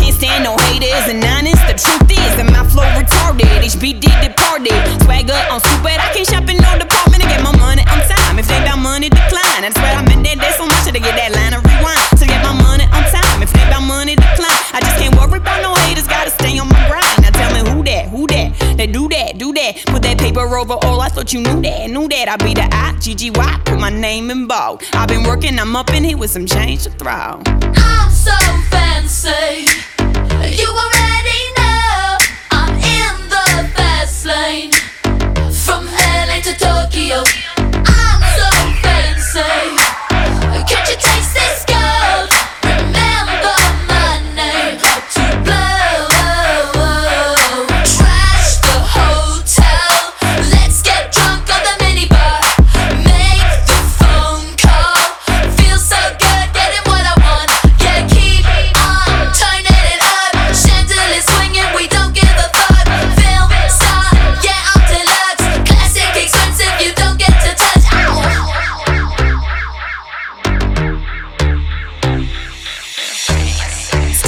Can't stand no haters and honest. The truth is that my flow retarded. HB did departed. Swagger on stupid. I can't shop in no department and get my money on time. If they about money, decline. I swear I'm in day so much to get that line of rewind. To get my money on time. If they about money, decline. I just can't worry about no haters. Gotta stay on my grind. Now tell me who that, who that? They do that, do that. Paper over all. I thought you knew that, knew that. I'd be the I, GGY. Put my name in bold. I've been working, I'm up in here with some change to throw. I'm so fancy. You already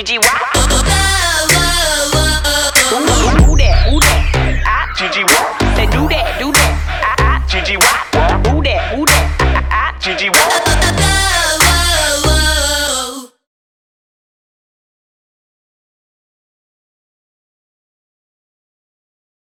GG Do that, do that. Ah, GG do that, do that. Ah. Do that, do that. Ah.